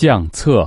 相册。